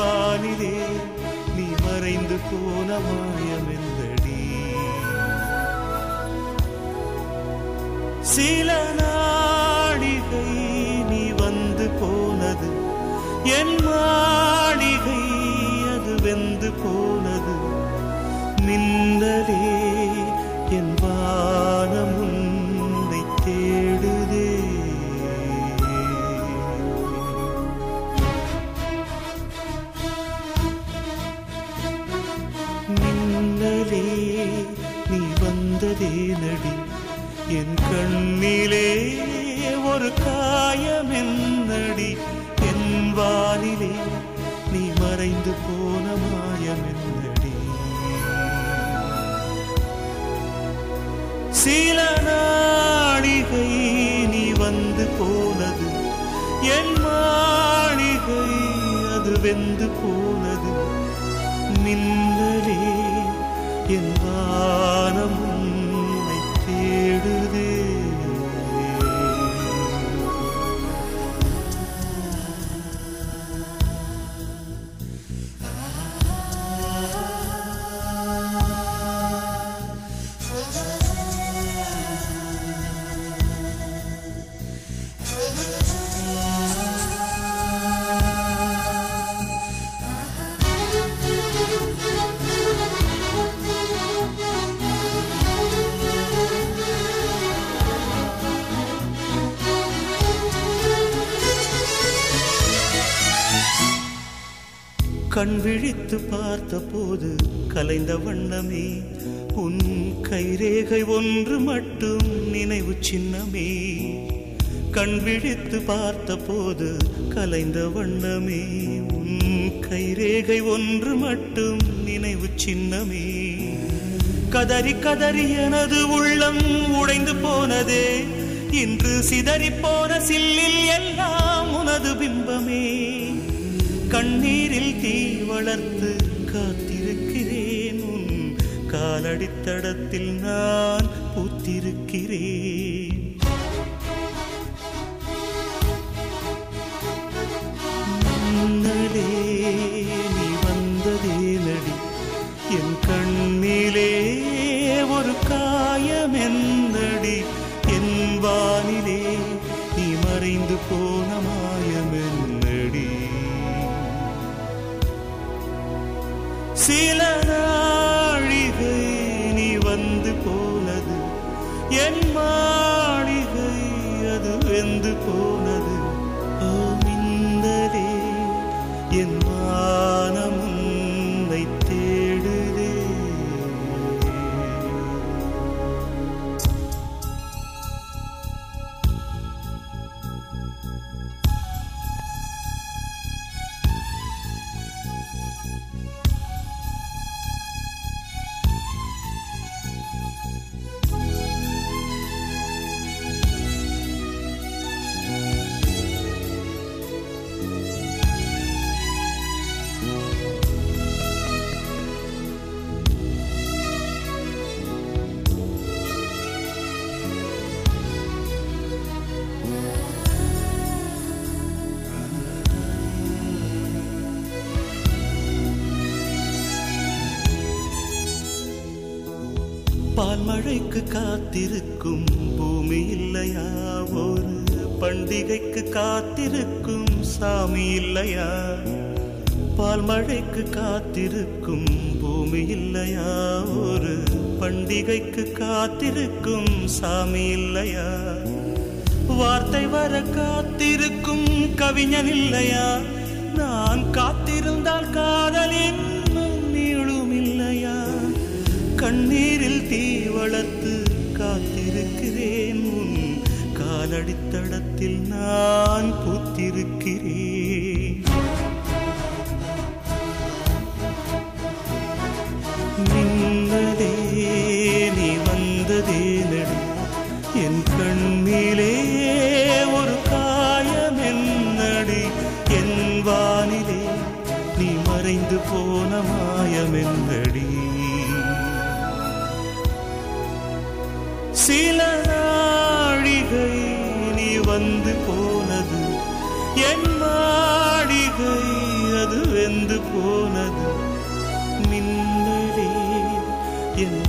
வானிலே நீ மறைந்து போன மாயம் எந்தடி? சில நாடிகை நீ வந்து போனது என் மாளிகை அது வெந்து போனது. மின்னலே என் என்னடி? என் கண்ணிலே ஒரு காயம் என்னடி? என் வானிலே நீ மறைந்து போன மாயம் என்னடி? சில நாடிகை நீ வந்து போனது. என் மாளிகை அது வெந்து போனது. மின்னலே என் கண் விழித்து பார்த்த போது கலைந்த வண்ணமே. உன் கைரேகை ஒன்று மட்டும் நினைவு சின்னமே. கண் விழித்து பார்த்த போது கலைந்த வண்ணமே. உன் கைரேகை ஒன்று மட்டும் நினைவு சின்னமே. கதறி கதறி எனது உள்ளம் உடைந்து போனதே. இன்று சிதறி போன சில்லில் எல்லாம் உனது பிம்பமே. கண்ணீரில் தீ வளர்த்து காத்திருக்கிறேன். உன் காலடித்தடத்தில் நான் பூத்திருக்கிறேன். என் மழைக்கு காத்திருக்கும் பூமி இல்லையா? ஒரு பண்டிகைக்கு காத்திருக்கும் சாமி இல்லையா? பால் மழைக்கு காத்திருக்கும் பூமி இல்லையா? ஒரு பண்டிகைக்கு காத்திருக்கும் சாமி இல்லையா? வார்த்தை வர காத்திருக்கும் கவிஞன் இல்லையா? நான் காத்திருந்தால் காதலின் கண்ணீரில் தீ வளர்த்து காத்திருக்கிறேன். உன் காலடித்தடத்தில் நான் பூத்திருக்கிறேன். மின்னலே நீ வந்ததே நடு. என் கண்ணிலே ஒரு காயம் என்னடி. என் வானிலே நீ மறைந்து போன மாயம் என்னடி. சில நாழிகை நீ வந்து போனது. என் மாளிகை அது வெந்து போனது. மின்னலே என்